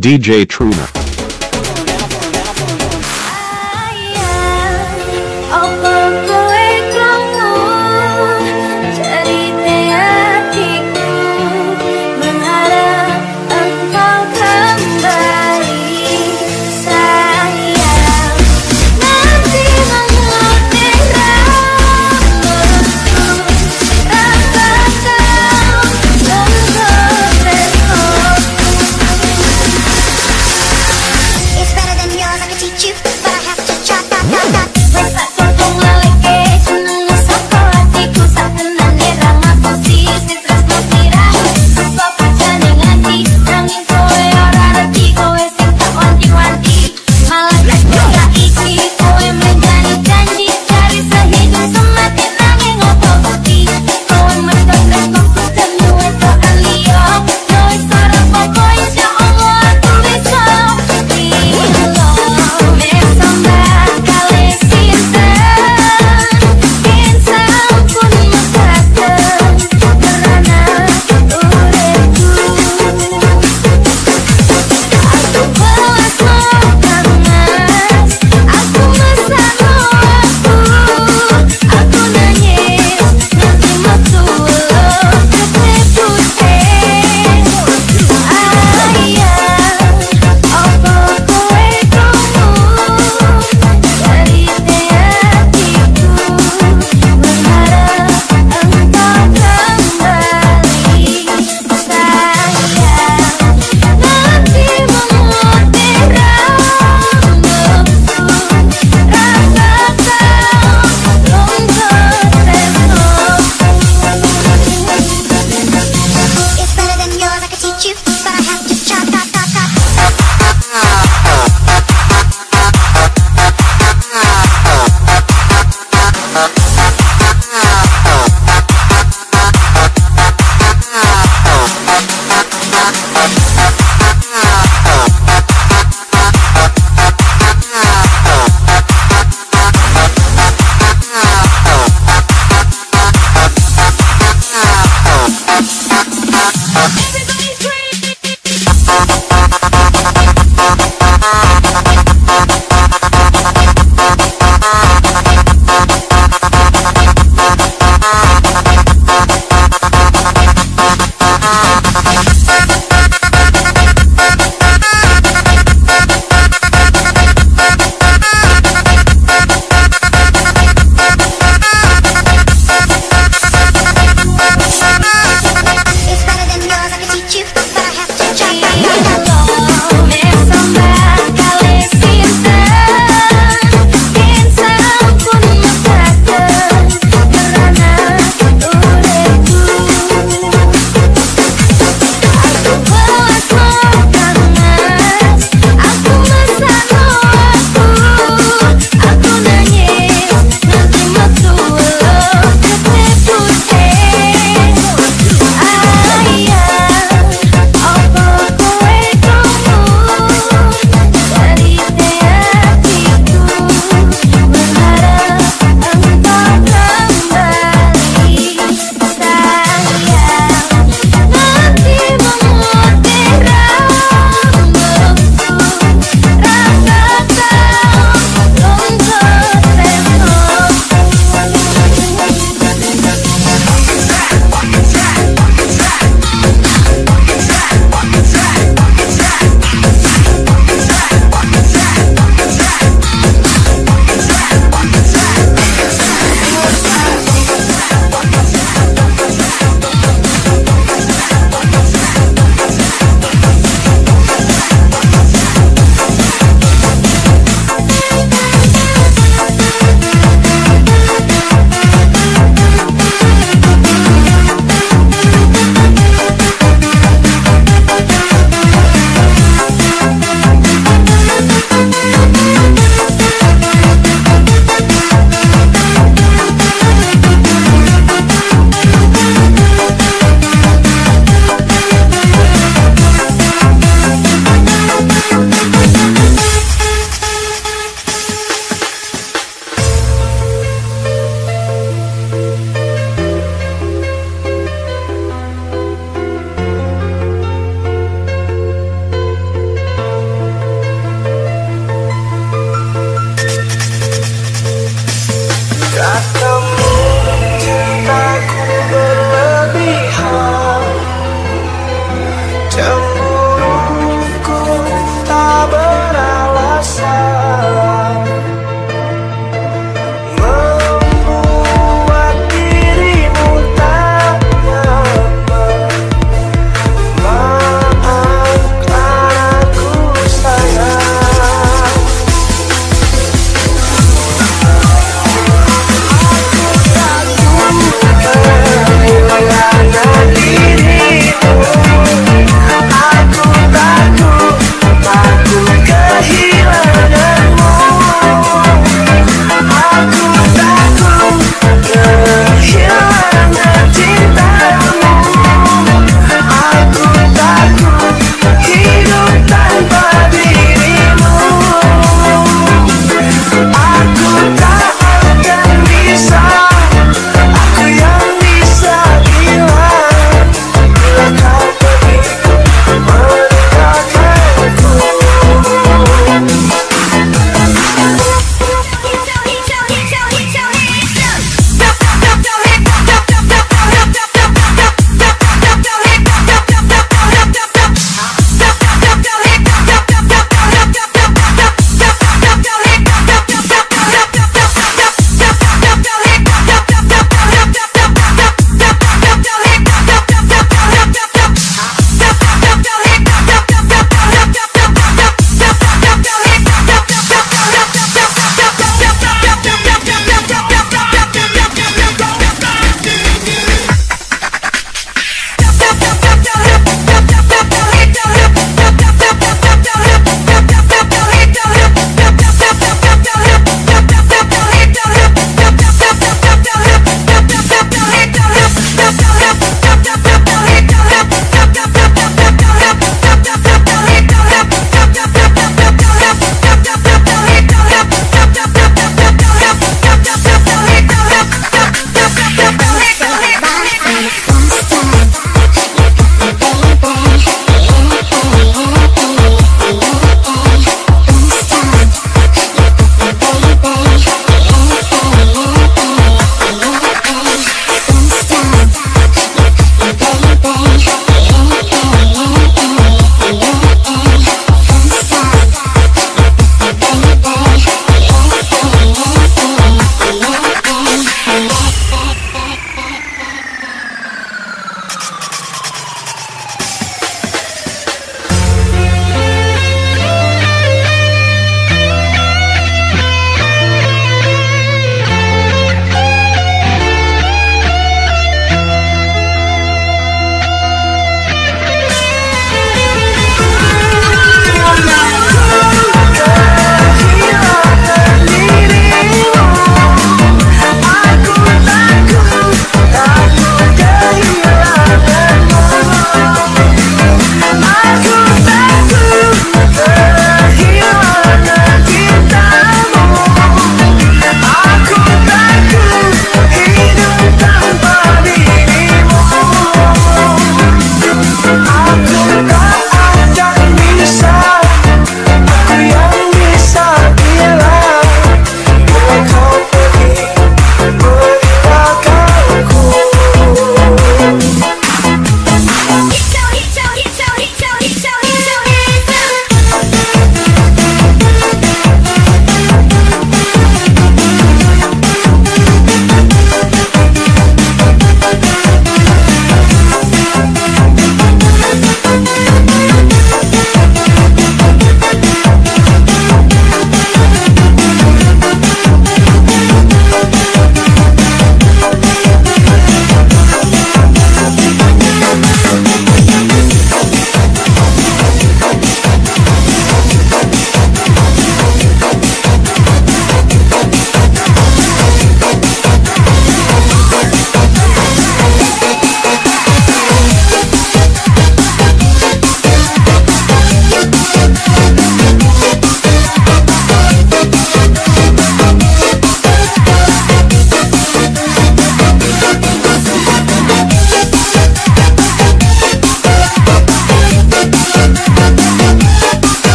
DJ Truna.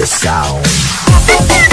the sound.